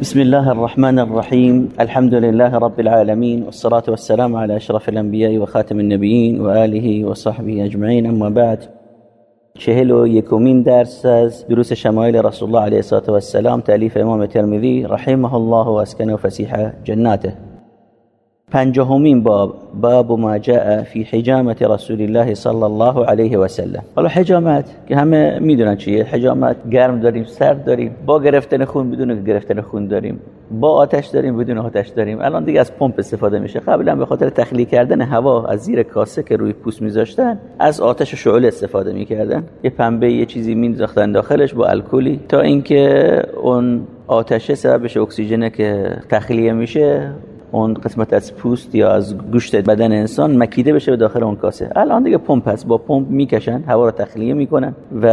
بسم الله الرحمن الرحيم. الحمد لله رب العالمين والصلاة والسلام على أشرف الأنبياء وخاتم النبيين وآله وصحبه أجمعين. أما بعد چهل و یکمین درس دروس شمائل رسول الله علیه الصلاة والسلام تألیف امام ترمذی رحمه الله و اسکنه فسیح جناته. پنجهمین باب باب ما جاء فی حجامت رسول الله صلی الله علیه و سلم. حالا حجامت که همه می‌دونن چیه؟ حجامت گرم داریم سرد داریم با گرفتن خون بدون گرفتن خون داریم با آتش داریم بدون آتش داریم. الان دیگه از پمپ استفاده میشه. قبلا به خاطر تخلیه کردن هوا از زیر کاسه که روی پوست میذاشتن از آتش شعله استفاده می‌کردن. یه پنبه یه چیزی مینداختن داخلش با الکلی. تا اینکه اون آتشه سببش اکسیژنه که تخلیه میشه اون قسمت از پوست یا از گوشت بدن انسان مکیده بشه به داخل اون کاسه. الان دیگه پمپ هست. با پمپ می‌کشن هوا رو تخلیه می‌کنن و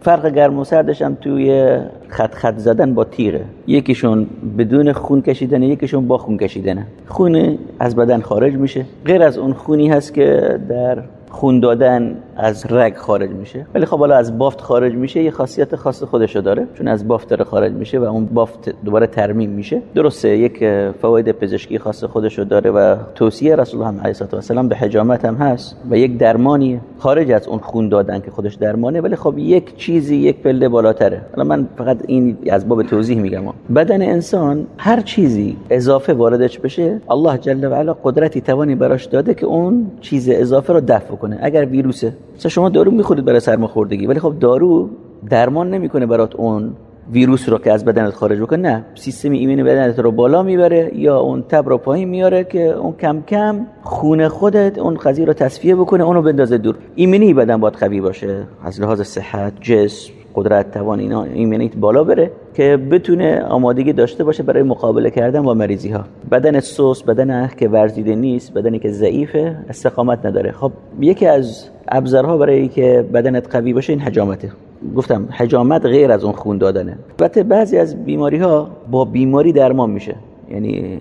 فرق گرم و سردش هم توی خط خط زدن با تیره. یکیشون بدون خون کشیدن یکیشون با خون کشیدنه. خون از بدن خارج میشه. غیر از اون خونی هست که در خون دادن از رگ خارج میشه. ولی خب حالا از بافت خارج میشه یه خاصیت خاص خودشو داره چون از بافت داره خارج میشه و اون بافت دوباره ترمیم میشه. درسته یک فواید پزشکی خاص خودشو داره و توصیه رسول الله علیه و سلام به حجامت هم هست و یک درمانی خارج از اون خون دادن که خودش درمانه ولی خب یک چیزی یک پله بالاتره. حالا من فقط این از باب توضیح میگم. بدن انسان هر چیزی اضافه واردش بشه الله جل و علا قدرتی توانی براش داده که اون چیز اضافه رو دفع کنه. اگر ویروسه مثلا شما دارو می‌خورید برای سرماخوردگی ولی خب دارو درمان نمی‌کنه برات اون ویروس رو که از بدنت خارج بکنه. نه سیستم ایمنی بدنت رو بالا می‌بره یا اون تب رو پایین میاره که اون کم کم خون خودت اون قضیه رو تصفیه بکنه اونو بندازه دور. ایمنی بدن باید قوی باشه از لحاظ صحت جسم قدرت توان اینا ایمنیت بالا بره که بتونه آمادگی داشته باشه برای مقابله کردن با مریضی ها بدن سوس بدن که ورزیده نیست بدنی که ضعیفه استقامت نداره. خب یکی از ابزارها برای که بدنت قوی باشه این حجامته. گفتم حجامت غیر از اون خون دادنه. البته بعضی از بیماری ها با بیماری درمان میشه. یعنی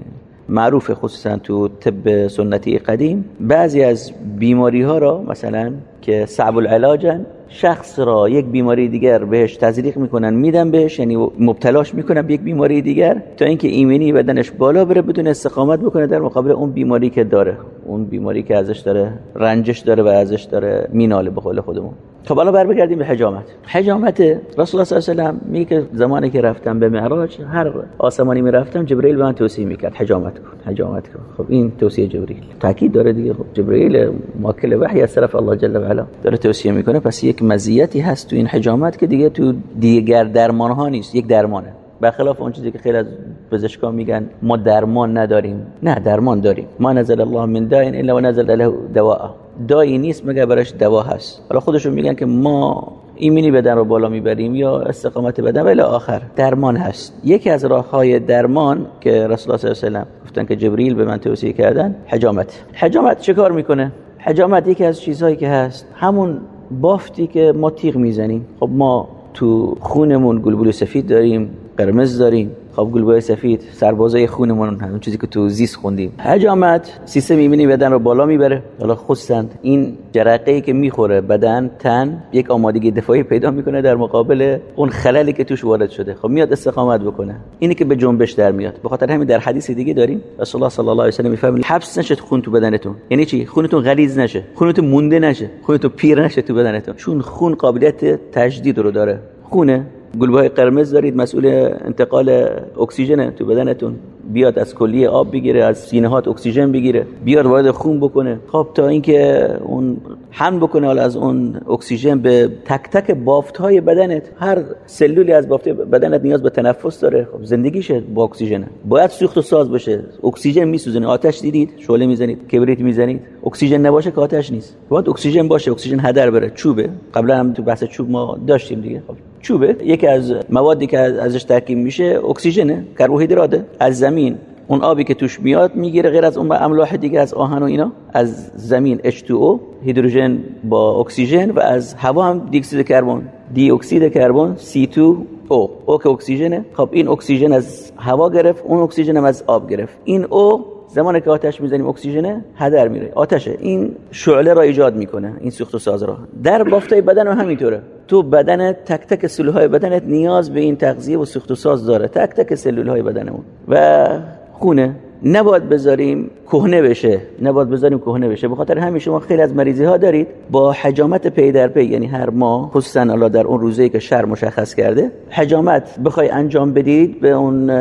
معروف خصوصا تو طب سنتی قدیم بعضی از بیماری ها را مثلا که صعب العلاجن شخص را یک بیماری دیگر بهش تزریق می‌کنن میدن بهش یعنی مبتلاش می‌کنن به یک بیماری دیگر تا اینکه ایمنی بدنش بالا بره بدون استقامت بکنه. در مقابل اون بیماری که داره اون بیماری که ازش داره رنجش داره و ازش داره میناله به قول خودمون. خب حالا بر بگردیم به حجامت. حجامت رسول الله صلی الله علیه و میگه که زمانی که رفتم به معراج هر آسمانی می‌رفتم جبرئیل به من توصیه می‌کرد حجامت کن حجامت کن. خب این توصیه جبرئیل تاکید داره دیگه. خب جبرئیل موکل وحی از طرف الله جل و علا داره توصیه می‌کنه. پس یک مزیتی هست تو این حجامت که دیگه تو دیگر درمان ها نیست یک درمانه. برخلاف اون چیزی که خیلی از پزشکا میگن ما درمان نداریم. نه درمان داریم. ما نزل الله من داء الا ونزل له دواء. دایی نیست مگر براش دوا هست؟ حالا خودشون میگن که ما ایمنی بدن رو بالا می‌بریم یا استقامت بدن ولی آخر درمان هست. یکی از راه های درمان که رسول الله صلی الله علیه و گفتن که جبریل به من توصیه کردن حجامت. حجامت چه کار می‌کنه؟ حجامت یکی از چیزهایی که هست. همون بافتی که ما تیغ می‌زنیم. خب ما تو خونمون گلبول سفید داریم قرمز داریم. خب گلبوی سفید سربازای خونمون اون چیزی که تو زیست خوندیم. حجامت سیستم ایمنی بدن رو بالا می‌بره. حالا خصوصا این جرقه ای که می‌خوره بدن تن یک آمادگی دفاعی پیدا می‌کنه در مقابل اون خللی که توش وارد شده. خب میاد استقامت بکنه. اینی که به جنبش در میاد. به خاطر همین در حدیث دیگه داریم. رسول الله صلی الله علیه و سلم میفرمایند حبس نشه خون تو بدنتون. یعنی چی؟ خونتون غلیظ نشه. خونتون مونده نشه. خونتون پیر نشه تو بدنتون. چون خون قابلیت تجدید رو داره. خونه گلبول قرمز دارید مسئول انتقال اکسیژن تو بدنتون. بیاد از کلیه آب بگیره از سینه هات اکسیژن بگیره. بیاد وارد خون بکنه. خب تا اینکه اون حمل بکنه حالا از اون اکسیژن به تک تک بافت های بدنت. هر سلولی از بافت بدنت نیاز به تنفس داره. خب زندگیشه با اکسیژن. باید سوخت و ساز باشه. اکسیژن میسوزونه. آتش دیدید؟ شعله می‌زنید کبریت می‌زنید. اکسیژن نباشه که آتش نیست. باید اکسیژن باشه. اکسیژن هدر بره چوبه. قبلا هم تو بحث چوب ما داشتیم دیگه. خب چوبه. یکی از موادی که ازش ترکیب میشه اکسیژنه کربوهیدراته از زمین. اون آبی که توش میاد می‌گیره غیر از اون املاح دیگه از آهن و اینا از زمین H2O هیدروژن با اکسیژن و از هوا هم دی اکسید کربن دی اکسید کربن C2O او که اکسیژنه. خب این اکسیژن از هوا گرفت اون اکسیژن هم از آب گرفت. این او زمانی که آتش می‌زنیم اکسیژن هدر میره. آتشه. این شعله را ایجاد می‌کنه این سوخت و ساز را. در بافتای بدن هم همینطوره. تو بدنت تک تک سلول های بدنت نیاز به این تغذیه و سوخت و ساز داره. تک تک سلول های بدنمون. و خونه. نباید بذاریم کهنه بشه. نباید بذاریم کهنه بشه. به خاطر همین شما خیلی از مریضی ها دارید با حجامت پی در پی یعنی هر ماه خصوصا الله در اون روزی که شهر مشخص کرده حجامت بخوای انجام بدید به اون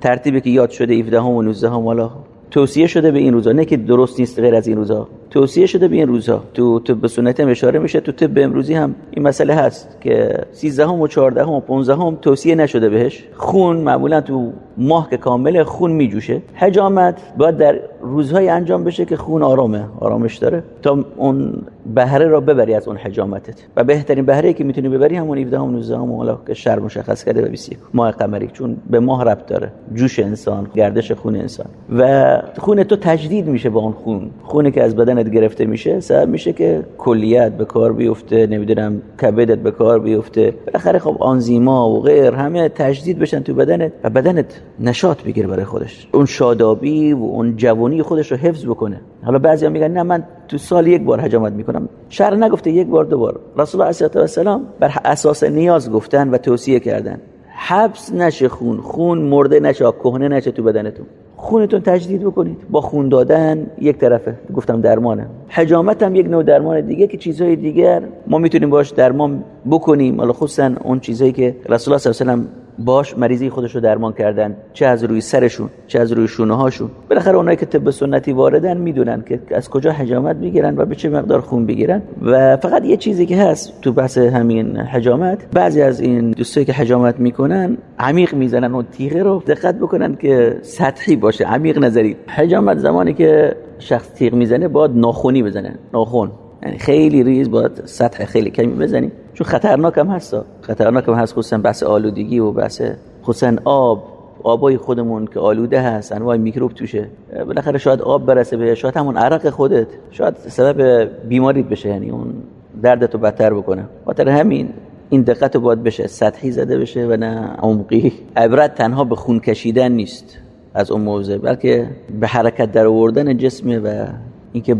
ترتیبی که یاد شده 17 و 19 هم توصیه شده به این روزا. نه که درست نیست غیر از این روزا. توصیه شده به این روزها تو طب سنتی هم اشاره میشه. تو طب امروزی هم این مسئله هست که 13 هم و 14 هم و 15 هم توصیه نشده بهش. خون معمولا تو ماه که کامل خون میجوشه. حجامت باید در روزهای انجام بشه که خون آرامه. آرامش داره. تا اون بهره را ببری از اون حجامتت. و بهترین بهره که می‌تونی ببری همون 17 هم 19 هم حالا که شهر مشخص کرده به 21 ماه قمری. چون به ماه ربط داره. جوش انسان گردش خون انسان. و خون تو تجدید میشه با اون خون. خونی که از بدن بدنت گرفته میشه سبب میشه که کلیت به کار بیفته نمی‌دونم کبدت به کار بیفته. بالاخره خب آنزیما و غیر همه تجدید بشن تو بدنت و بدنت نشاط بگیره برای خودش. اون شادابی و اون جوانی خودش رو حفظ بکنه. حالا بعضیا میگن نه من تو سال یک بار حجامت می‌کنم. شر نگفته یک بار دو بار. رسول الله صلی الله بر اساس نیاز گفتن و توصیه کردن. حبس نشه خون. خون مرده نشه کهنه نشه تو بدنتون. خونتون تجدید بکنید. با خون دادن یک طرفه. گفتم درمانه. حجامت هم یک نوع درمان دیگه که چیزهای دیگر ما می‌تونیم باش درمان بکنیم. حالا خصوصا اون چیزهایی که رسول الله صلی الله علیه و باش مریضی خودش رو درمان کردن چه از روی سرشون چه از روی شونه هاشون بالاخره اونایی که طب سنتی واردن می‌دونن که از کجا حجامت می‌گیرن و به چه مقدار خون بگیرن. و فقط یه چیزی که هست تو بحث همین حجامت بعضی از این دوستایی که حجامت می‌کنن عمیق می‌زنن اون تیغه رو. دقت بکنن که سطحی باشه عمیق نظری. حجامت زمانی که شخص تیغ می‌زنه باید ناخونی بزنه ناخون. یعنی خیلی ریز باید سطح خیلی کمی بزنیم. چون خطرناک هم هست. خطرناک هم هست خصوصا بحث آلودگی و بحث خصوصا آب. آبای خودمون که آلوده هست انواع میکروب توشه. بالاخره شاید آب برسه به شاید همون عرق خودت. شاید سبب بیماریت بشه یعنی اون دردتو بدتر بکنه. خاطر همین این دقت باید بشه سطحی زده بشه و نه عمقی. عبرت تنها به خون کشیدن نیست از اون موضوع بلکه به حرکت در آوردن جسمه و اینکه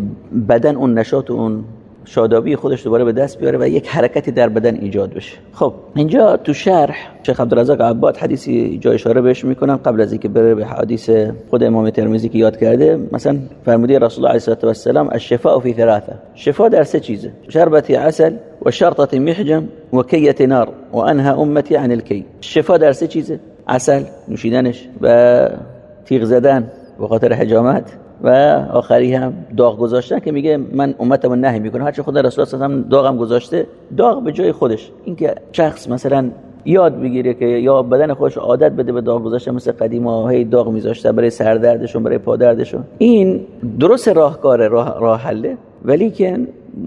بدن اون نشاط و اون شادابی خودش دوباره به دست بیاره و یک حرکتی در بدن ایجاد بشه. خب اینجا تو شرح شیخ عبدالرزاق عباد حدیثی جا اشاره بهش می‌کنم قبل از اینکه بره به حدیث خود امام ترمذی که یاد کرده. مثلا فرموده رسول الله علیه و السلام الشفاء فی ثلاثه شفا در سه چیزه. شربت عسل و شرطه محجم و کیت نار و انها امتی عن الکی. شفا در سه چیزه. عسل نوشیدنش و تیغ زدن به خاطر حجامت. و آخری هم داغ گذاشتن که میگه من امتمو نهی می‌کنم. هرچه خدا رسول الله هم داغم گذاشته داغ به جای خودش. اینکه شخص مثلا یاد بگیره که یا بدن خودش عادت بده به داغ گذاشتن مثل قدیما هی داغ میذاشته برای سردردشون برای پادردشون. این درست راهکار راه, راه حله. ولی که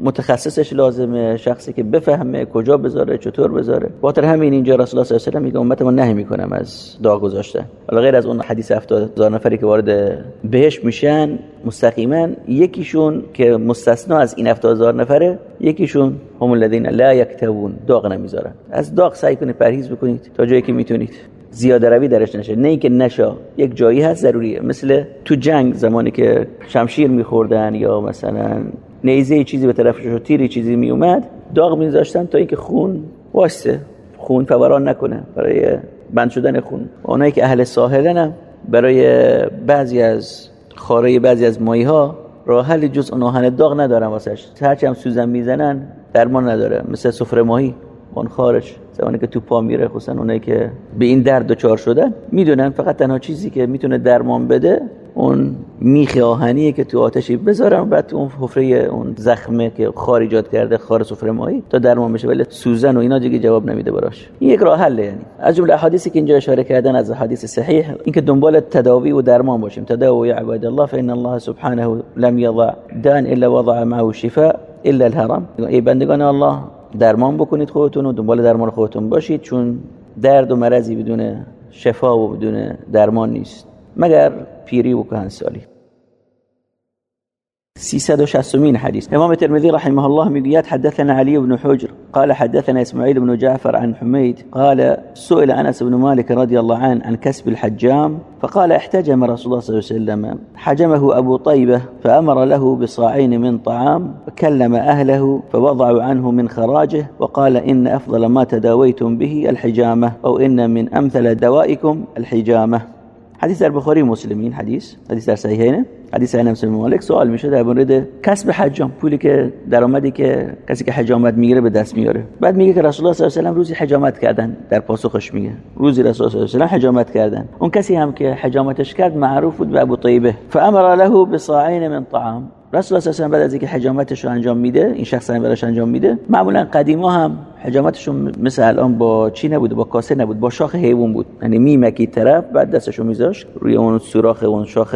متخصصش لازمه شخصی که بفهمه کجا بذاره چطور بذاره. خاطر همین اینجا رسول الله صلی الله علیه و میگه امت ما نهی می‌کنم از داغ گذاشتن حالا غیر از اون حدیث 70 هزار نفری که وارد بهش میشن مستقیما یکیشون که مستثنا از این 70 هزار نفره یکیشون هم الذين لا یکتوون داغ نمی‌ذارن. از داغ سعی کنید پرهیز بکنید تا جایی که می‌تونید. زیاده روی درش نشه. نه اینکه نشا یک جایی هست ضروریه. مثل تو جنگ زمانی که شمشیر میخوردن یا مثلا نیزه چیزی به طرفش و تیری چیزی می اومد داغ میذاشتن تا اینکه خون واسه خون فوران نکنه برای بند شدن خون. اونایی که اهل ساحلن هم برای بعضی از خاره بعضی از مایی ها راه حل جز اون آهن داغ ندارن واسش. هرچی هم سوزن می‌زنن درمان نداره مثل سفره ماهی. اون خارج زمانی که تو پا میره خصوصا اونایی که به این درد دچار شدن می‌دونن فقط تنها چیزی که می‌تونه درمان بده اون میخ آهنیه که تو آتشی بذارم بعد اون حفره اون زخمه که خار ایجاد کرده خار سفره مایی تا درمان بشه. ولی سوزن و اینا دیگه جواب نمیده براش. این یک راه حله یعنی. از جمله احادیثی که اینجا اشاره کردن از حدیث صحیح اینکه دنبال تداوی و درمان باشیم. تداوی عباد الله فان الله سبحانه لم يضع دان الا وضع معه شفاء الا الهرم ای بندگان الله درمان بکنید خودتون و دنبال درمان خودتون باشید چون درد و مرضی بدون شفا و بدون درمان نیست. مگر پیری و کهنسالی. 360 حديث. إمام الترمذي رحمه الله میگوید حدثنا علي بن حجر قال حدثنا إسماعيل بن جعفر عن حميد قال سئل أنس بن مالك رضي الله عنه عن كسب الحجام فقال احتجم رسول الله صلى الله عليه وسلم. حجمه أبو طيبة فأمر له بصاعين من طعام فكلم أهله فوضعوا عنه من خراجه وقال إن أفضل ما تداويتم به الحجامة أو إن من أمثل دوائكم در بخاری مسلمین حدیث حدیث در صحیحینه حدیث انس بن مالک سوال میشه در مورد کسب حجام پولی که درآمدی که کسی که حجامت می‌گیره به دست میاره. بعد میگه که رسول الله صلی الله علیه و روزی حجامت کردن در پاسخش میگه. روزی رسول الله صلی الله علیه و حجامت کردن. اون کسی هم که حجامتش کرد معروف بود به ابو طیبه. فامر له بصاعین من طعام. رسول الله صلی بعد از اینکه حجامتش رو انجام میده این شخص هم براش انجام میده معمولا قدیما هم حجامتشون مثل الان با چی نبود با کاسه نبود با شاخ حیوان بود. یعنی میمکی طرف بعد دستشو میذاشت روی اون سوراخ اون شاخ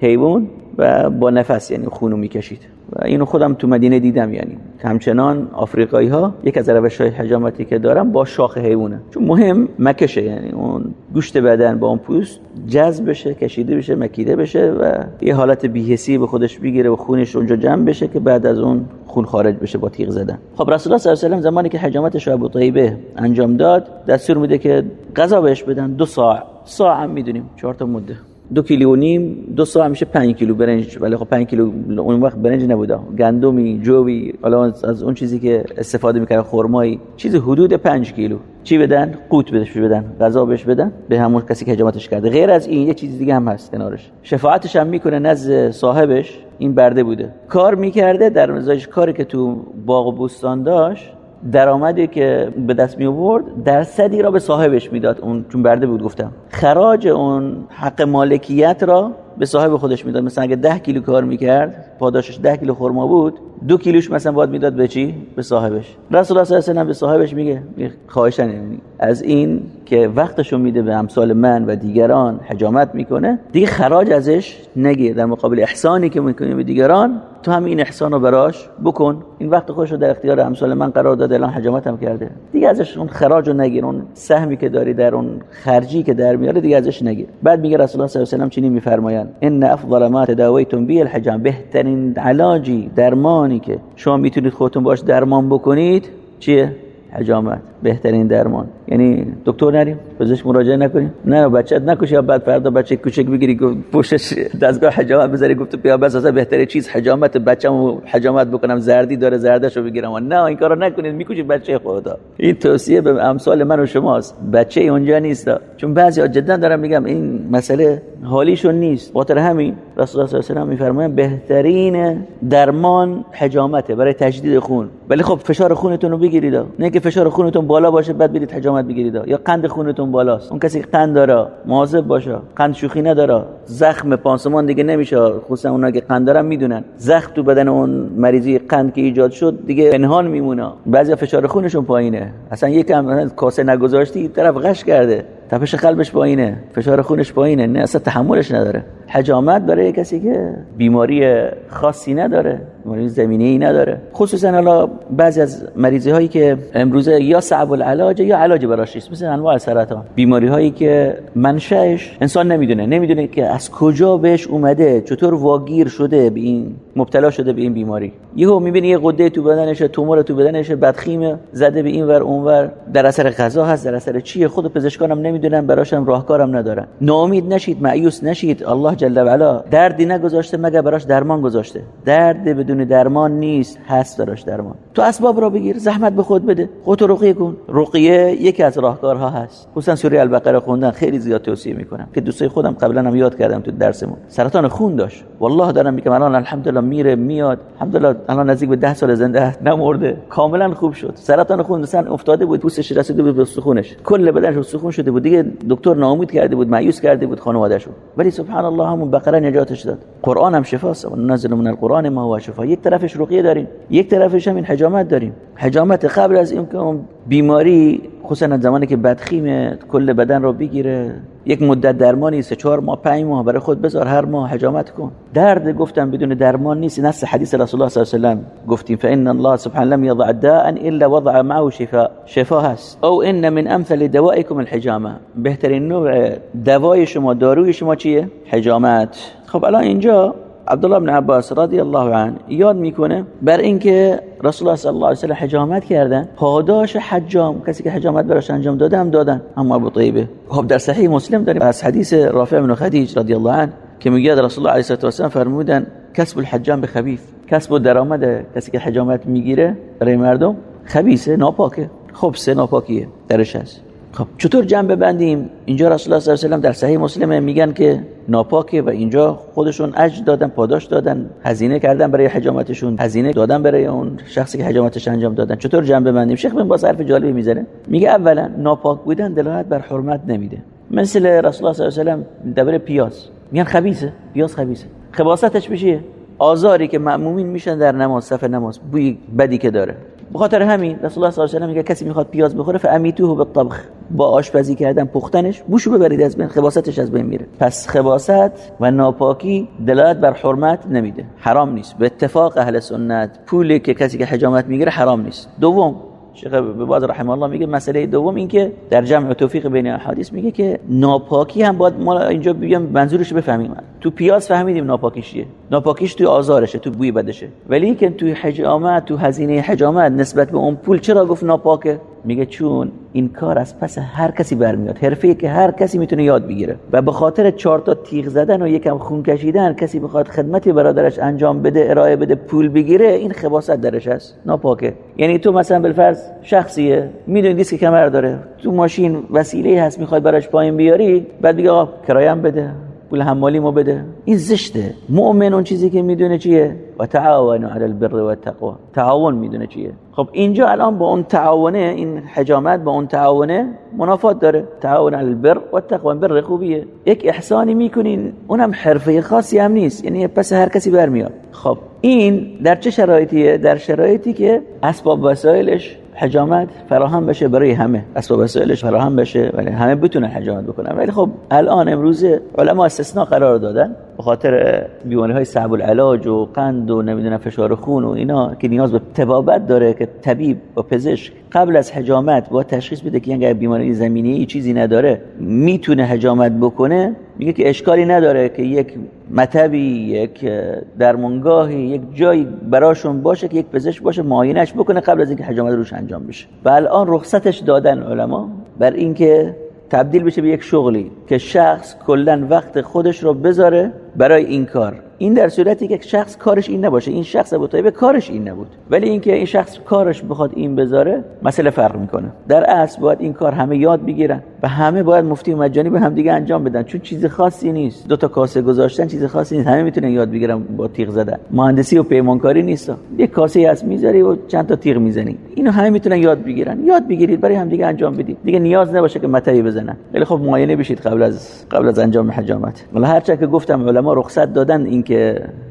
حیوان و با نفس یعنی خونو می‌کشید. و اینو خودم تو مدینه دیدم یعنی. همچنان آفریقایی ها یک از روش های حجامتی که دارم با شاخ حیوانه. چون مهم مکشه یعنی اون گوشت بدن با اون پوست جذب بشه کشیده بشه مکیده بشه و یه حالت بیهسی به خودش بگیره و خونش اونجا جمع بشه که بعد از اون خون خارج بشه با تیغ زدن. خب رسول الله صلی الله علیه و زمانی که حجامتش ابو طیبه انجام داد دستور میده که غذا بهش بدن دو ساعت هم می‌دونیم چهار تا مده دو کیلو و نیم دو ساعت میشه 5 کیلو برنج ولی خب 5 کیلو اون وقت برنج نبوده. گندمی جوی حالا از اون چیزی که استفاده می‌کرد خرمایی چیز حدود 5 کیلو. چی بدن؟ قوت بهش بدن غذا بهش بدن به همون کسی که حجامتش کرده. غیر از این یه چیز دیگه هم هست کنارش. شفاعتش هم می‌کنه نزد صاحبش این برده بوده. کار می‌کرده در مزاج کاری که تو باغ و بوستان داشت درآمدی که به دست می آورد درصدی را به صاحبش می‌داد. اون چون برده بود گفتم. خراج اون حق مالکیت را به صاحب خودش می‌داد. مثلا اگه 10 کیلو کار می‌کرد پاداشش 10 کیلو خرما بود دو کیلوش مثلا باید می‌داد به چی؟ به صاحبش. رسول الله صلی الله علیه و به صاحبش میگه خواهشن یعنی از این که وقتشو میده به امثال من و دیگران حجامت می‌کنه دیگه خراج ازش نگیر. در مقابل احسانی که می‌کنی به دیگران تو هم این احسان رو براش بکن. این وقت خودش رو در اختیار امثال من قرار داده. الان حجامت هم کرده. دیگه ازش اون خراج رو نگیر. اون سهمی که داری در اون خرجی که در میاره دیگه ازش نگیر. بعد میگه رسول الله صلی الله علیه و چنین میفرمایند. ان افضل ما تداویتم به الحجام. بهترین علاجی درمانی که شما می‌تونید خودتون باش درمان بکنید چیه؟ حجامت بهترین درمان. یعنی دکتر نریم پزشک مراجعه نکنیم. نه بچت نکش یا بعد فردا بچه کوچک بگیری پوشش دستگاه حجامت بذاری. گفت بیا بس اصلا بهترین چیز حجامت بچه‌مو حجامت بکنم. زردی داره زردشو بگیرم. نه این کارو نکنید. می‌کشید بچه خدا. این توصیه به امثال من و شماست. بچه اونجا نیست. چون بعضی جدا دارم میگم این مسئله حالیشون نیست. خاطر همین رسول الله صلی الله علیه و میفرمایند بهترین درمان حجامته برای تجدید خون. ولی خب فشار خونتون رو بگیرید. نه که فشار خونتون بالا باشه بعد برید حجامت بگیرید. یا قند خونتون بالاست. اون کسی قند داره مواظب باشه. قند شوخی نداره. زخم پانسمان دیگه نمیشه. خصوصا اونا که قند دارن می‌دونن. زخم تو بدن اون مریضی قند که ایجاد شد دیگه پنهان میمونه. بعضی فشار خونشون پایینه. اصلا یکم کاسه نگذاشتی طرف غش کرده. تپش قلبش پایینه. فشار خونش پایینه. نه اصلا تحملش نداره. حجامت برای کسی که بیماری خاصی نداره. بیماری زمینی ای نداره. خصوصا حالا بعضی از مریضی هایی که امروزه یا صعب العلاج یا علاج براش نیست مثل انواع سرطان بیماری هایی که منشأش انسان نمی‌دونه. نمی‌دونه که از کجا بهش اومده چطور واگیر شده به این مبتلا شده به این بیماری. یهو می‌بینی یه قده تو بدنش تومور تو بدنش بدخیم زده به این ور اونور در اثر غذا هست در اثر چیه؟ خود پزشکانم نمی‌دونن براشم راهکارم ندارن. ناامید نشید مایوس نشید. الله جل و علا دردی نگذاشته مگر براش درمان گذاشته؟ درد بدون درمان نیست هست براش درمان. تو اسباب را بگیر زحمت به خود بده. خودت رقیه کن. رقیه یکی از راهکارها هست. خصوصا سوره البقره خوندن خیلی زیاد توصیه می‌کنم. که دوستای خودم قبلا هم یاد کردم تو درسمون سرطان خون داشت. والله دارم میگم الان الحمدلله میره میاد. الحمدلله الان نزدیک به 10 سال زنده است. نمرده. کاملا خوب شد. سرطان خون مثلا افتاده بود پوستش رسیده بود به سخونش کل بدنش سخون شده بود. دیگه دکتر ناامید کرده بود مایوس کرده بود خانواده‌شو. ولی سبحان الله همون بقره نجاتش داد. قرآن هم شفاست. نزل من القرآن ما هو شفا یک طرفش رقیه داریم یک طرفش هم این حجامت داریم. حجامت قبل از این که بیماری خصوصا زمانی که بدخیم کل بدن رو بگیره یک مدت درمانی سه چهار ماه پنج ماه برای خود بذار هر ماه حجامت کن. درد گفتم بدون درمان نیست نص حدیث رسول الله صلی الله علیه و سلم گفتیم. فان الله سبحانه لم يضع داء الا وضع معه شفاء شفا هست. او ان من امثل دوائكم الحجامه بهترین نوع دوای شما داروی شما چیه؟ حجامت. خب الان اینجا عبدالله بن عباس رضی الله عنه یاد می‌کنه بر اینکه رسول الله صلی الله علیه و سلم حجامت کردن. پاداش حجام کسی که حجامت براش انجام داده هم دادن. اما ابو طیبه. خب در صحیح مسلم داریم. از حدیث رافع بن خدیج رضی الله عنه که میگه رسول الله علیه و سلم فرمودن کسب الحجام به خبیث کسب درآمد کسی که حجامت می‌گیره برای مردم خبیثه ناپاکه. خب سه ناپاکیه. درش هست. خب چطور جمع ببندیم؟ اینجا رسول الله صلی الله علیه و در صحیح مسلم میگن که ناپاکه و اینجا خودشون اجر دادن پاداش دادن هزینه کردن برای حجامتشون هزینه دادن برای اون شخصی که حجامتش انجام دادن. چطور جمع ببندیم؟ شیخ بن باز حرف جالبی می‌زنه میگه اولا ناپاک بودن دلالت بر حرمت نمیده. مثل رسول الله صلی الله علیه و درباره پیاز میگن خبیثه پیاز خبیثه. خباستش بشه آزاری که مأمومین میشن در نماز صف نماز بوی بدی که داره. بخاطر همین رسول الله صلی الله علیه و میگه کسی می‌خواد پیاز بخوره فامیتوه بالطبخ با آشپزی کردن پختنش بوشو ببرید از بین خباستش از بین میره. پس خباست و ناپاکی دلالت بر حرمت نمیده. حرام نیست. به اتفاق اهل سنت پولی که کسی که حجامت می‌گیره حرام نیست. دوم شیخ باز رحمه الله میگه مسئله دوم این که در جمع توفیق بین احادیث میگه که ناپاکی هم باید ما اینجا بیام منظورش بفهمیم. تو پیاز فهمیدیم ناپاکیش چیه ناپاکیش توی آزارشه تو بوی بدشه. ولی که توی حجامت تو هزینه حجامت نسبت به اون پول چرا گفت ناپاکه؟ میگه چون این کار از پس هر کسی برمیاد. حرفه که هر کسی می‌تونه یاد بگیره. و به خاطر چهار تا تیغ زدن و یکم خون کشیدن کسی بخواد خدمتی برادرش انجام بده ارائه بده پول بگیره این خباست درش هست. ناپاکه. یعنی تو مثلا بالفرض شخصیه می‌دونی دیسک کمر داره. تو ماشین وسیله هست می‌خواد براش پایین بیاری بعد بگه آقا کرایم بده. پول حمالی ما بده. این زشته. مؤمن اون چیزی که می‌دونه چیه؟ و تعاونوا علی البر و التقوا تعاون می‌دونه چیه؟ خب اینجا الان با اون تعاونه این حجامت با اون تعاونه منافات داره. تعاون علی البر و التقوا بر خوبیه. یک احسانی می‌کنین اونم حرفه خاصی هم نیست. یعنی پس هر کسی برمیاد. خب این در چه شرایطیه؟ در شرایطی که اسباب وسایلش حجامت فراهم بشه برای همه. اسباب وسایلش فراهم بشه. ولی همه بتونن حجامت بکنن. ولی خب الان امروز علما استثناء قرار دادن. به خاطر بیماری های صعب العلاج و قند و نمی‌دونم فشار خون و اینا که نیاز به تبابت داره که طبیب و پزشک قبل از حجامت با تشخیص بده که اگر بیماری زمینی چیزی نداره می‌تونه حجامت بکنه میگه که اشکالی نداره که یک مطبی یک درمانگاهی یک جایی براشون باشه که یک پزشک باشه معاینش بکنه قبل از اینکه حجامت روش انجام بشه. و الان رخصتش دادن علما بر اینکه تبدیل بشه به یک شغلی که شخص کلا وقت خودش رو بذاره برای این کار. این در صورتی که شخص کارش این نباشه این شخص ابو طیبه کارش این نبود. ولی اینکه این شخص کارش بخواد این بذاره مسئله فرق می‌کنه. در اصل باید این کار همه یاد بگیرن و همه باید مفتی مجانی به هم دیگه انجام بدن. چون چیز خاصی نیست. دو تا کاسه گذاشتن چیز خاصی نیست. همه می‌تونن یاد بگیرن با تیغ زدن. مهندسی و پیمانکاری نیست. یک کاسه هست می‌ذاری و چند تا تیغ می‌زنی. اینو همه می‌تونن یاد بگیرن. یاد بگیرید برای هم دیگه انجام بدید. دیگه نیاز نباشه که متعی بزنن. ولی خب معاینه بشید قبل از قبل از انجام حجامت. ولی هر که گفتم علما رخصت دادن اینکه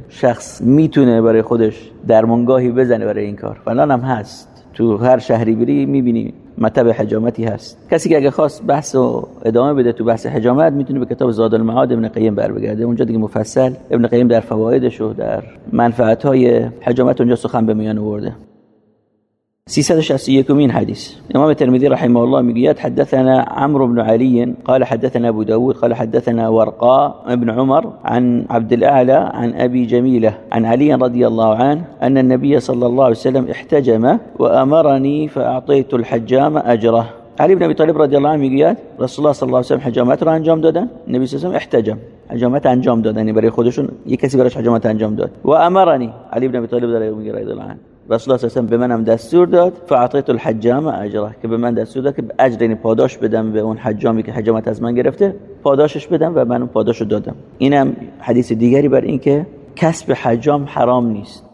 شخص می‌تونه برای خودش درمانگاهی بزنه برای این کار. فلان هم هست. تو هر شهری بری می‌بینی مطب حجامتی هست. کسی که اگه خواست بحث و ادامه بده تو بحث حجامت می‌تونه به کتاب زاد المعاد ابن قیم بر بگرده اونجا دیگه مفصل. ابن قیم در فوایدش و در منفعت های حجامت اونجا سخن به میان آورده. 361 من حديث. الإمام الترمذي رحمه الله مقياد حدثنا عمرو بن علي قال حدثنا أبو داود قال حدثنا ورقاء بن عمر عن عبد الأعلى عن أبي جميلة عن علي رضي الله عنه أن النبي صلى الله عليه وسلم احتجم وأمرني فأعطيت الحجام أجره. علي بن أبي طالب رضي الله عنه میگوید رسول الله صلی الله علیه و سلم حجامت را أنجام دادن نبی صلی الله علیه و احتجم. حجامت أنجام دادن برای خودشون یک کسی براش حجامت أنجام داد و امرنی علی بن ابی طالب رضی الله عنه رسول الله صلی به منم دستور داد فاعطيت الحجام اجره که به من دستور داد که اجر یعنی پاداش بدم به اون حجامی که حجامت از من گرفته پاداشش بدم و من اون پاداشو دادم. اینم حدیث دیگری بر این که کسب حجام حرام نیست.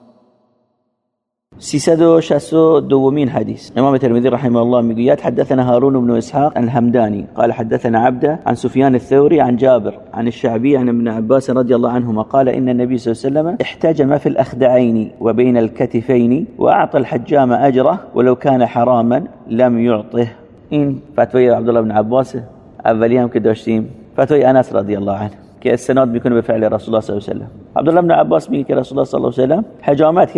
362 مين حديث. إمام الترمذي رحمه الله مقيات حدثنا هارون بن إسحاق الهمداني قال حدثنا عبده عن سفيان الثوري عن جابر عن الشعبي عن ابن عباس رضي الله عنهما قال إن النبي صلى الله عليه وسلم احتجم في الأخدعين وبين الكتفين وأعطى الحجام أجره ولو كان حراما لم يعطه. این فتوی عبدالله بن عباس اولی هم که داشتیم أنس رضی الله عنه که استناد میکنه به فعل رسول الله صلی الله علیه و سلم عبدالله بن عباس میگه رسول الله صلی الله علیه و سلم حجامت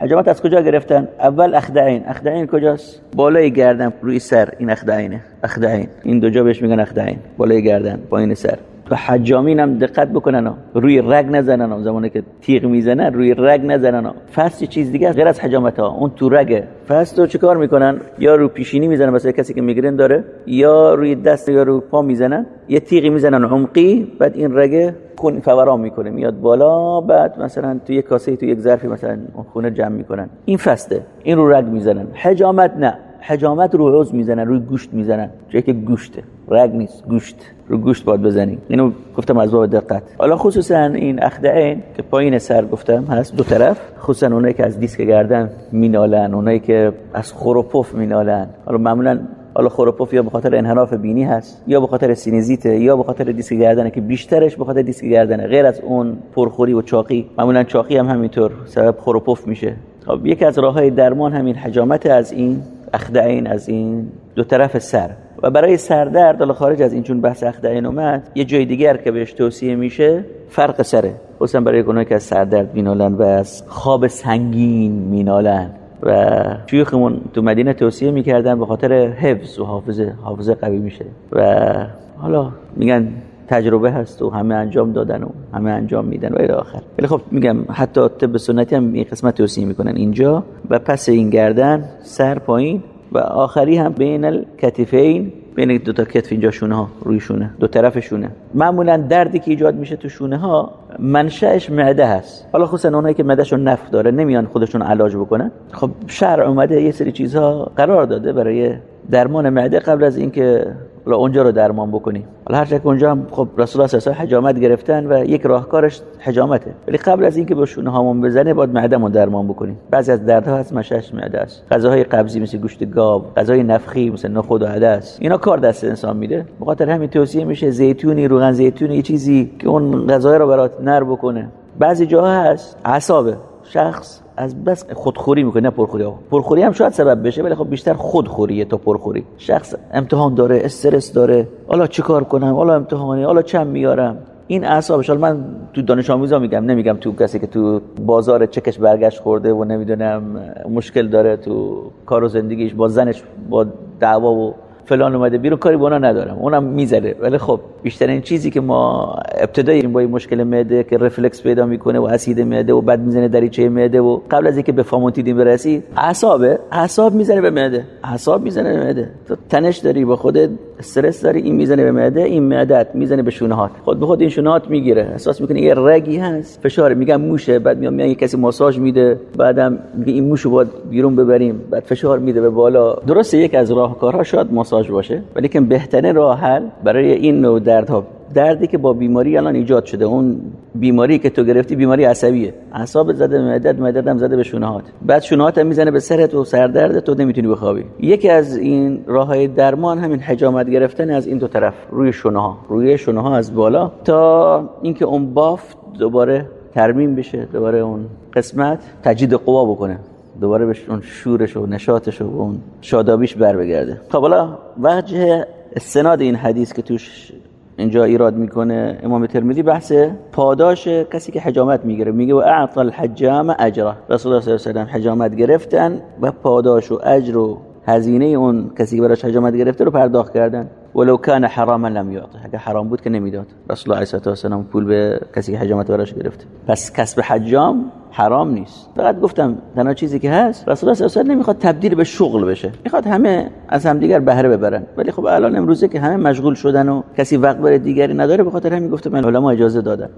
حجامت از کجا گرفتن؟ اول اخدعین. اخدعین کجاست؟ بالای گردن روی سر. این اخدعینه. اخدعین. این دو جا بهش میگن اخدعین. بالای گردن پایین سر. و حجامین هم دقت بکنن روی رگ نزنن زمانی که تیغ می‌زنن روی رگ نزنن فست چیز دیگه غیر از حجامت ها. اون تو رگه فست رو چیکار می‌کنن؟ یا رو پیشینی می‌زنن مثلا کسی که میگرن داره یا روی دست یا رو پا می‌زنن یه تیغی می‌زنن عمقی بعد این رگه خون فوران می‌کنه میاد بالا بعد مثلا تو یک کاسه تو یک ظرفی مثلا خونه جمع می‌کنن. این فسته این رو رگ می‌زنن. حجامت نه حجامت رو عضو می‌زنن روی گوشت می‌زنن جایی که گوشته. رگ نیست گوشت. رو گوشت باید بزنی اینو گفتم از باب دقت. حالا خصوصا این اخدعین که پایین سر گفتم هست دو طرف. خصوصا اونایی که از دیسک گردن مینالن اونایی که از خروپوف مینالن. حالا معمولا حالا خروپوف یا به خاطر انحراف بینی هست یا به خاطر سینزیته یا به خاطر دیسک گردنه که بیشترش به خاطر دیسک گردنه غیر از اون پرخوری و چاقی. معمولا چاقی هم همینطور سبب خروپوف میشه. خب یکی از راه های درمان همین حجامت از این اخدعین از این دو طرف سر. و برای سردرد حالا خارج از این چون بحث اخدعین اومد یه جای دیگر که بهش توصیه میشه فرق سره. خصوصا برای گناهی که از سردرد مینالن و از خواب سنگین مینالن و شیوخمون تو مدینه توصیه می‌کردن به خاطر حفظ و حافظه حافظه قوی میشه. و حالا میگن تجربه هست و همه انجام دادن و همه انجام میدن و الی آخر. ولی خب میگم حتی طب سنتی هم این قسمت توصیه می‌کنن اینجا. و پس این گردن سر پایین. و آخری هم بین الکتفین بین دو تا کتف اینجا شونه ها روی شونه دو طرف شونه. معمولا دردی که ایجاد میشه تو شونه ها منشأش معده هست. حالا خصوصا اونایی که معدهشون نفخ داره نمیان خودشون علاج بکنن. خب شرع اومده یه سری چیزها قرار داده برای درمان معده قبل از اینکه حالا اونجا رو درمان بکنی حالا هر اونجا هم خب رسول الله صلی حجامت گرفتن و یک راهکارش حجامته. ولی قبل از اینکه به شونه هامون بزنه باید معدهمون درمان بکنیم. بعضی از دردها هست مشش معده است. غذاهای قبضی مثل گوشت گاو غذای نفخی مثل نخود و عدس اینا کار دست انسان میده. بخاطر همین توصیه میشه زیتونی روغن زیتونی چیزی که اون غذای رو برات نر بکنه. بعضی جاها هست اعصابه. شخص از بس خودخوری می‌کنه نه پرخوری. پرخوری هم شاید سبب بشه ولی خب بیشتر خودخوریه تا پرخوری. شخص امتحان داره استرس داره. حالا چیکار کنم؟ حالا امتحانی حالا چم میارم؟ این اعصابش من تو دانش آموزا میگم نمیگم تو کسی که تو بازار چکش برگشت خورده و نمی‌دونم مشکل داره تو کار و زندگیش با زنش با دعوا و فلان اومده بیرون کاری با اونا ندارم. اونم می‌ذاره ولی خب بیشترین چیزی که ما ابتدایی با این مشکل معده که رفلکس پیدا می‌کنه و اسید معده و بعد می‌زنه دریچه معده و قبل از اینکه به فاموتیدین برسی اعصابه. اعصاب می‌زنه به معده. اعصاب می‌زنه به معده. تو تنش داری با خودت استرس داری این می‌زنه به معده این معدت می‌زنه به شونهات خود به خود این شونهات می‌گیره. احساس می‌کنه یه رگی هست. فشار میگم موشه. بعد میام میگه کسی ماساژ میده. بعدم میگه این موشو باید بیرون ببریم. بعد فشار میده به بالا. درسته یک از راهکارها شاید ماساژ باشه ولی که بهترین راه حل برای این نوع دردها. دردی که با بیماری الان ایجاد شده. اون بیماری که تو گرفتی بیماری عصبیه. اعصاب زده معدت معدت هم زده به شونهات بعد شونهات هم می‌زنه به سرت و سردرد تو نمی‌تونی بخوابی. یکی از این راه های درمان همین حجامت گرفتن از این دو طرف روی شونه ها روی شونه ها از بالا تا اینکه اون بافت دوباره ترمیم بشه دوباره اون قسمت تجدید قوا بکنه. دوباره به اون شورش و نشاطش و اون شادابیش بر بگرده. خب حالا وجه استناد این حدیث که توش اینجا ایراد می‌کنه امام ترمذی بحث پاداش کسی که حجامت می‌گیره. میگه و اعطى الحجام اجره رسول الله صلی الله علیه و حجامت گرفتن و پاداش و اجر و هزینه اون کسی که براش حجامت گرفته رو پرداخت کردن. ولو کان حراما لم یعطه اگه حرام بود که نمی‌داد. رسول الله علیه و السلام پول به کسی که حجامت براش گرفته پس کسب حجام حرام نیست. فقط گفتم تنها چیزی که هست رسول الله صلی نمی‌خواد تبدیل به شغل بشه. می‌خواد همه از همدیگر بهره ببرن. ولی خب الان امروزه که همه مشغول شدن و کسی وقت برای دیگری نداره به خاطر همین گفتم علما اجازه دادن.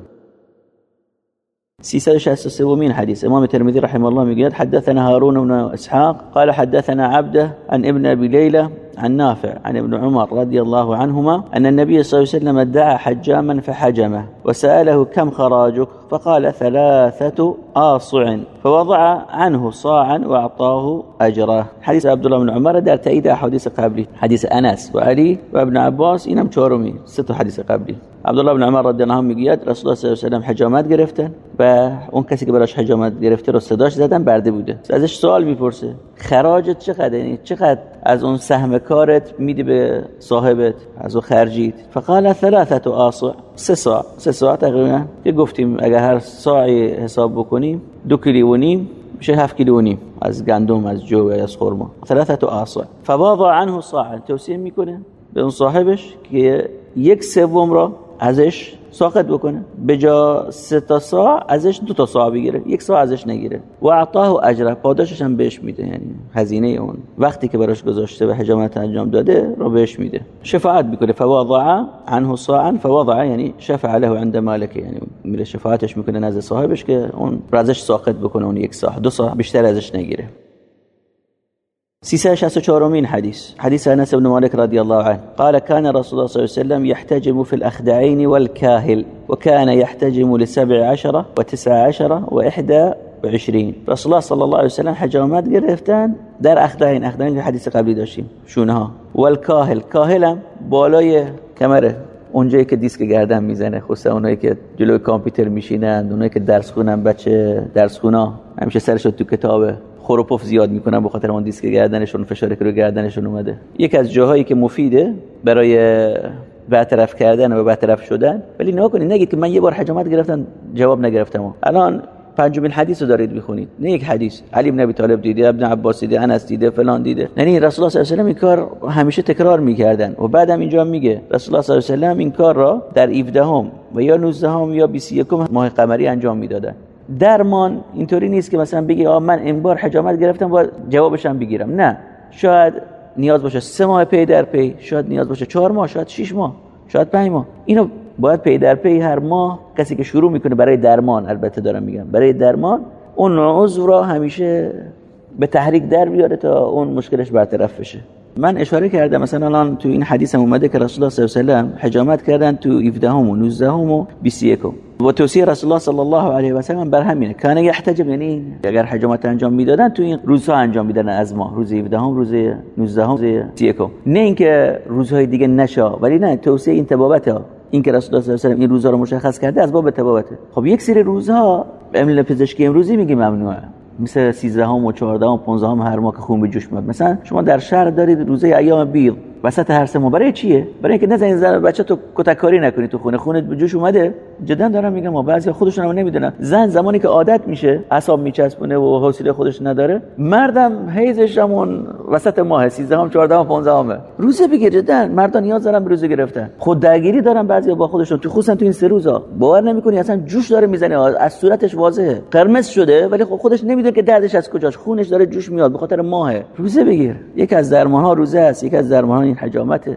363 من حديث. إمام الترمذي رحمه الله يقول حدثنا هارون بن إسحاق. قال حدثنا عبده عن ابن أبي ليلى عن نافع عن ابن عمر رضي الله عنهما أن النبي صلى الله عليه وسلم ادعى حجاما فحجمه وسأله كم خراجك؟ فقال ثلاثة آصع. فوضع عنه صاعا وأعطاه أجره. حديث عبد الله بن عمر در تأييد أحاديث قبلي حديث أنس وعلي وابن عباس. إنم چهارمی ست حديث قبلي عبدالله بن عمر رضی الله عنه می‌گوید رسول الله صلی الله علیه و حجامت گرفتن و اون کسی که براش حجامت گرفته رو صداش زدن برده بوده. ازش سوال می‌پرسه خراجت چقدر؟ یعنی چقدر از اون سهم کارت میدی به صاحبت؟ از اون خرجیت؟ فقال ثلاثه آصع. سه ساع سه ساع تقریبا. که گفتیم اگر هر ساعی حساب بکنیم دو کیلو و نیم میشه هفت کیلو و نیم از گندم از جو از خرما. ثلاثه آصع. فواضع عنه صاع توصیه می‌کنه به اون صاحبش که یک سوم را ازش ساقط بکنه. به جا سه تا سا ازش دو تا سا بگیره. یک سا ازش نگیره. و اعطاه اجره پاداشش هم بهش میده یعنی هزینه اون. وقتی که براش گذاشته و حجامت انجام داده رو بهش میده. شفاعت می‌کنه. فواضع عنه صاعا فواضع یعنی شفع له عند مالک. یعنی میره شفاعتش می‌کنه نزد صاحبش که اون ازش ساقط بکنه اون یک سا. دو سا بیشتر ازش نگیره. 364 حديث حديث أنس بن مالك رضي الله عنه. قال كان رسول الله صلى الله عليه وسلم يحتجم في الأخدعين والكاهل وكان يحتجم لسبع عشرة وتسع عشرة وإحدى وعشرين رسول الله صلى الله عليه وسلم حجامات گرفتن در اخدعین. اخدعین حدیث قبلی داشتیم. شونه ها والکاهل کاهلم بالای کمره اونجایی که دیسک گردن می‌زنه. خصوصا اونایی که جلوی کامپیوتر میشینن اونایی که درس خونن بچه درس خونا. همیشه سرش تو کتابه. خروپوف زیاد می‌کنن به خاطر اون دیسک گردنشون فشاری که رو گردنشون اومده. یک از جاهایی که مفیده برای برطرف کردن و برطرف شدن ولی نگاه کنید نگید که من یه بار حجامت گرفتم جواب نگرفتم. الان پنجمین حدیث رو دارید بخونید نه یک حدیث. علی بن ابی طالب دیده ابن عباس دیده انس دیده فلان دیده. یعنی رسول الله صلی الله علیه و این کار همیشه تکرار می‌کردن. و بعدم اینجا میگه رسول الله صلی الله علیه و این کار را در 17 هم و یا 19 هم یا 21 ماه قمری انجام می‌دادن. درمان اینطوری نیست که مثلا بگی آ من این بار حجامت گرفتم و جوابش هم بگیرم. نه. شاید نیاز باشه سه ماه پی در پی شاید نیاز باشه چهار ماه شاید شش ماه شاید پنج ماه. اینو باید پی در پی هر ماه کسی که شروع می‌کنه برای درمان البته دارم میگم برای درمان اون عضو را همیشه به تحریک در بیاره تا اون مشکلش برطرف بشه. من اشاره کردم مثلا الان تو این حدیث هم اومده که رسول الله صلی الله علیه و حجامت کردن تو 17 و 19 و 21 و توصیه رسول الله صلی الله علیه و سلم بر همینه. کانه یحتجب یعنی اگر حجامت انجام می‌دادن تو این روزها انجام می‌دادن از ماه. روز 17 هم روز 19 هم روز 21 نه اینکه روزهای دیگه نشا ولی نه توصیه این تبابت ها این که رسول الله صلی الله علیه و این روزها رو مشخص کرده از باب تبابته. خب یک سری روزها علم پزشکی امروزی میگه ممنوعه. مثل 13 و 14 و 15 هم هر ماه که خون به جوش میاد. مثلا شما در شهر دارید روزه ایام بیر وسط هر سه برای چیه؟ برای اینکه نزنید زن بچه تو کتککاری نکنی تو خونه. خونت به جوش اومده. جدا دارم میگم ما بعضی خودشون هم نمی‌دونن. زن زمانی که عادت میشه اعصاب میچسبونه و حوصله خودش نداره مردم حیزش همون وسط ماه 13 هم 14 هم 15 هم روزه بگیر جدا. مردا نیاز دارن به روزه گرفتن خود درگیری دارن بعضی با خودشون. تو خصوصا تو این سه روزا. باور نمی‌کنی اصلا جوش داره می‌زنه. از صورتش واضحه. قرمز شده ولی خب خودش نمی‌دونه که دردش از کجاش خونش داره جوش میاد. به خاطر ماهه. روزه بگیر. یکی از درمان ها روزه است. یکی از درمان این حجامته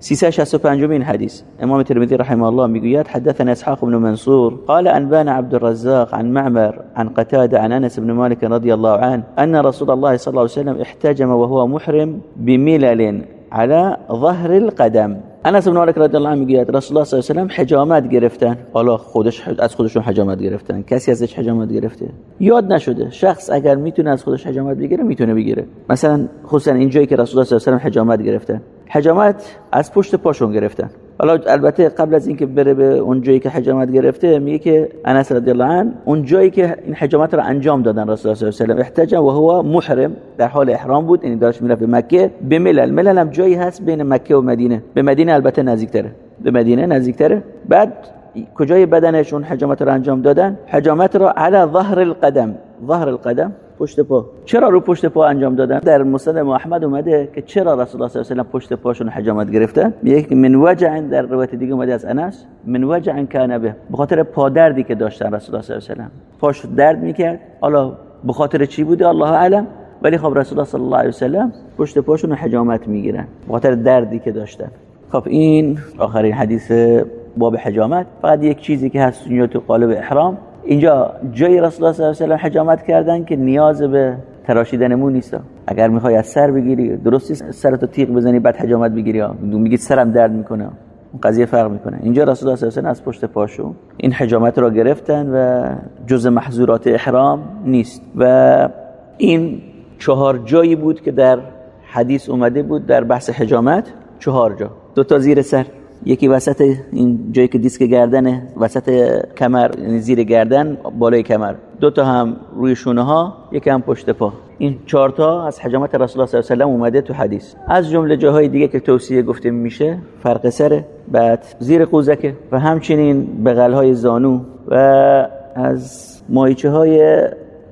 365 من حديث امام الترمذي رحمه الله میگوید حدثنا اسحاق بن منصور قال انبانا عبد الرزاق عن معمر عن قتادة عن انس بن مالك رضي الله عنه ان رسول الله صلى الله عليه وسلم احتجم وهو محرم بملل على ظهر القدم. انس بن مالک رضی الله عنه میگه رسول الله صلی الله علیه و حجامت گرفتن حالا خودش از خودشون حجامت گرفتن کسی ازش حجامت گرفته یاد نشده شخص اگر می‌تونه از خودش حجامت بگیره می‌تونه بگیره مثلا خصوصا این جایی که رسول الله صلی الله علیه و حجامت گرفتن حجامت از پشت پاشون گرفتن حالا البته قبل از اینکه بره به اون جایی که حجامت گرفته میگه که انس رضی الله عنه اون جایی که این حجامت رو انجام دادن رسول الله صلی الله علیه و احتجم و هو محرم در حال احرام بود یعنی داشت می‌رفت به مکه. به ملل ملل هم جایی هست بین مکه و مدینه. به مدینه البته نزدیکتره. به مدینه نزدیکتره. بعد کجای بدنشون حجامت رو انجام دادن؟ حجامت رو علی ظهر القدم. ظهر القدم؟ پشت پا. چرا رو پشت پا انجام دادن؟ در مسند احمد اومده که چرا رسول الله صلی الله علیه و پشت پاشون حجامت گرفتن یک من وجع در روایت دیگه اومده از انس من وجع کان به. بخاطر پادردی که داشتن رسول الله صلی الله علیه و پاش درد می‌کرد. حالا به خاطر چی بوده؟ الله اعلم. ولی خب رسول الله صلی الله علیه و سلم پشت پاشون حجامت می‌گیرن. به خاطر دردی که داشتن. خب این آخرین حدیث باب حجامت. فقط یک چیزی که هست تو قالب احرام. اینجا جای رسول الله صلی الله علیه و حجامت کردن که نیاز به تراشیدن مو نیست. اگر می‌خوای از سر بگیری درستی سرتو تیغ بزنی بعد حجامت بگیری. میگی سرم درد می‌کنه. قضیه فرق می‌کنه. اینجا رسول الله صلی الله علیه و از پشت پاشو این حجامت را گرفتن و جز محظورات احرام نیست. و این چهار جایی بود که در حدیث اومده بود در بحث حجامت چهار جا. دو تا زیر سر. یکی وسط این جایی که دیسک گردنه وسط کمر یعنی زیر گردن بالای کمر. دو تا هم روی شونه ها یکی هم پشت پا. این چهار تا از حجامت رسول الله صلی الله علیه و اومده تو حدیث. از جمله جاهای دیگه که توصیه گفته میشه فرق سره بعد زیر قوزکه و همچنین بغل های زانو و از مایچه های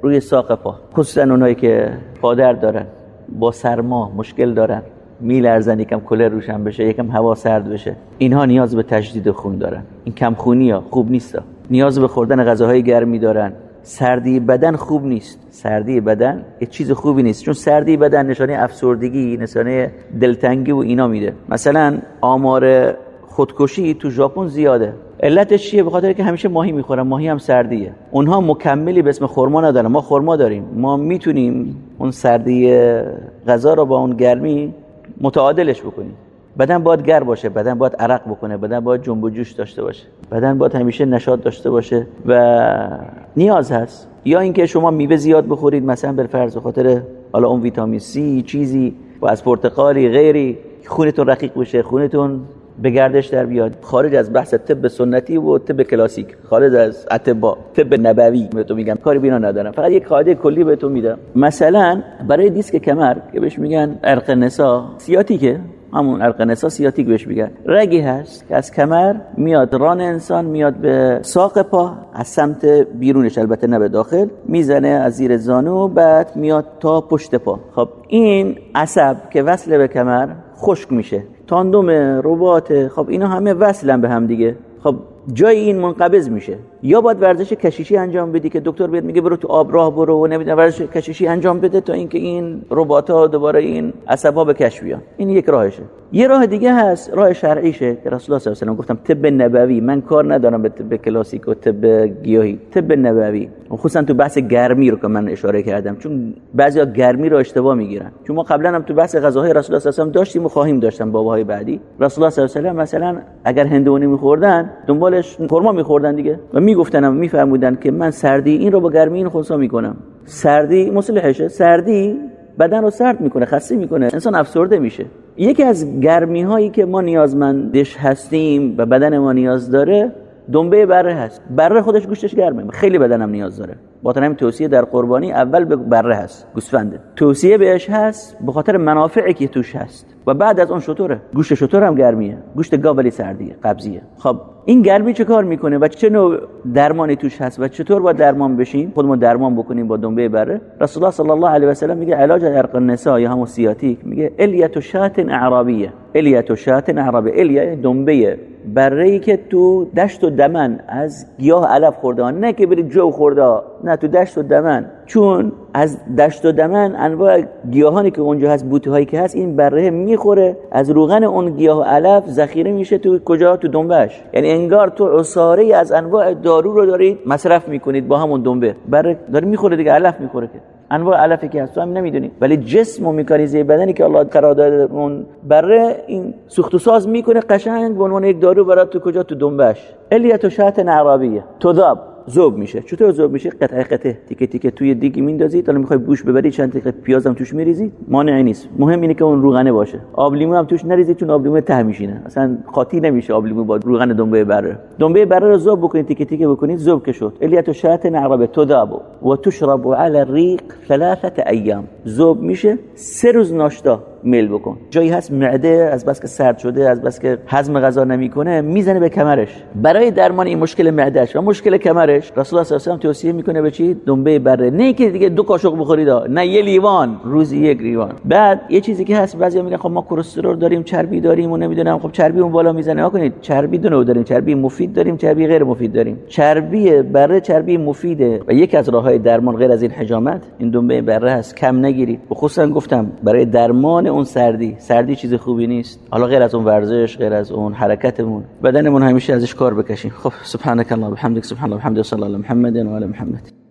روی ساق پا. خصوصا اونایی که پادر دارن با سرما مشکل دارن. میلرزن یکم کلر روشن بشه یکم هوا سرد بشه. اینها نیاز به تجدید خون دارن. این کم خونی ها خوب نیست نیاز به خوردن غذاهای گرمی دارن. سردی بدن خوب نیست. سردی بدن یه چیز خوبی نیست. چون سردی بدن نشانه افسردگی نشانه دلتنگی و اینا میده. مثلا آمار خودکشی تو ژاپن زیاده. علتش چیه؟ به خاطر که همیشه ماهی می‌خورن. ماهی هم سردیه. اونها مکملی به اسم خرما ندارن. ما خرما داریم. ما می‌تونیم اون سردی غذا رو با اون گرمی متعادلش بکنیم بدن باید گر باشه بدن باید عرق بکنه بدن باید جنب و جوش داشته باشه. بدن باید همیشه نشاط داشته باشه و نیاز هست. یا اینکه شما میوه زیاد بخورید مثلا بالفرض خاطر حالا اون ویتامین سی چیزی و از پرتقالی غیری خونتون رقیق بشه خونتون به گردش در بیاد. خارج از بحث طب سنتی و طب کلاسیک. خارج از اتبا طب نبوی بهتون میگم کاری بینا ندارم. فقط یک قاعده کلی بهتون میدم. مثلا برای دیسک کمر که بهش میگن ارق نسا سیاتیکه همون ارق نسا سیاتیک بهش میگن. رگی هست که از کمر میاد ران انسان میاد به ساق پا از سمت بیرونش البته نه به داخل می‌زنه از زیر زانو بعد میاد تا پشت پا. خب این عصب که وصل به کمر خشک میشه. تاندوم ربات خب اینا همه وصلن به هم دیگه. خب جای این منقبض میشه. یا باید ورزش کشیشی انجام بدی که دکتر بهت میگه برو تو آب راه برو و نمی‌دونم ورزش کشیشی انجام بده تا اینکه این ربات ها دوباره این عصبا به کش بیان. این یک راهشه. یه راه دیگه هست راه شرعیشه که رسول الله صلی الله علیه و گفتم طب نبوی من کار ندارم به طب کلاسیک و طب گیاهی. طب نبوی. خصوصا تو بحث گرمی رو که من اشاره کردم چون بعضیا گرمی رو اشتباه می‌گیرن. چون ما قبلا هم تو بحث غذاهای رسول الله صلی الله علیه و داشتیم و خواهیم داشتم باباهای بعدی. رسول الله صلی الله علیه و مثلا اگر هندونه میخوردن دنبالش خرما میخوردن دیگه. و می‌گفتن میفرمودن که من سردی این رو با گرمی این خونسا می‌کنم. سردی مصلحشه سردی بدن رو سرد می‌کنه خسته می‌کنه. انسان افسرده میشه. یکی از گرمی هایی که ما نیازمندش هستیم و بدن ما نیاز داره دنبه بره هست. بره خودش گوشتش گرمه. خیلی بدنم نیاز داره. با همین توصیه در قربانی اول به بره هست. گوسفنده. توصیه بهش هست به خاطر منافعی که توش هست. و بعد از اون شطوره. گوشت شطور هم گرمیه. گوشت گاو ولی سردیه قبضیه. خب این گرمی چه کار می‌کنه و چه نوع درمانی توش هست و چطور با درمان بشیم؟ خودمون درمان بکنیم با دنبه بره. رسول الله صلی الله علیه و سلم میگه علاج عرق النساء یا همون سیاتیک میگه الیت شات اعرابیه. الیت شات اعرابیه الیه دنبه بره که تو دشت و دمن از گیاه علف خورده. نه که برید جو خورده نه تو دشت و دمن. چون از دشت و دمن انواع گیاهانی که اونجا هست بوته هایی که هست این بره می‌خوره. از روغن اون گیاه علف ذخیره میشه تو کجا؟ تو دنبهش یعنی انگار تو عصاره از انواع دارو رو دارید مصرف می‌کنید با همون دنبه. بره داره می‌خوره دیگه علف می‌خوره که. انواع علفی که هست تو هم نمی‌دونی ولی جسم و میکانیزه بدنی که الله قرار داده اون بره این سوخت و ساز می‌کنه قشنگ به عنوان یک دارو برات تو کجا؟ تو دنبش الیت و شات عربیه. تذاب ذوب میشه. چطور ذوب میشه؟ قطعه قطعه. تیکه تیکه توی دیگی میندازید حالا می‌خوای بوش ببری چند تیکه پیازم توش میریزید مانعی نیست. مهم اینه که اون روغنه باشه. آب لیمو هم توش نریزید چون آب لیمو ته میشینه. اصلا قاطی نمیشه آب لیمو با روغن دنبه بره. دنبه بره رو ذوب بکنید تیکه تیکه بکنید ذوب که شد. ألية شاة أعرابية تذاب و تشرب على الريق ثلاثة أيام. ذوب میشه. سه روز ناشتا. میل بکن. جایی هست معده از بس که سرد شده از بس که هضم غذا نمی‌کنه می‌زنه به کمرش. برای درمان این مشکل معدهش و مشکل کمرش رسول الله صلی الله علیه و توصیه می‌کنه به چی؟ دنبه بره. نه که دیگه دو قاشق بخورید نه یه لیوان روزی یک لیوان. بعد یه چیزی که هست بعضیا میگن خب ما کلسترول داریم چربی داریم و نمی‌دونم. خب چربی اون بالا می‌زنه. نگاه کنید چربی دو نوع داریم. چربی مفید داریم چربی غیر مفید داریم. چربی بره چربی مفیده و یک از راههای درمان غیر از این حجامت این دنبه بره هست. کم نگیرید. خصوصا گفتم برای درمان اون سردی. سردی چیز خوبی نیست. حالا غیر از اون ورزش غیر از اون حرکتمون. بدنمون همیشه ازش کار بکشیم. خب سبحانك الله وبحمدك سبحان الله وبحمده صلی الله محمد و علی محمد.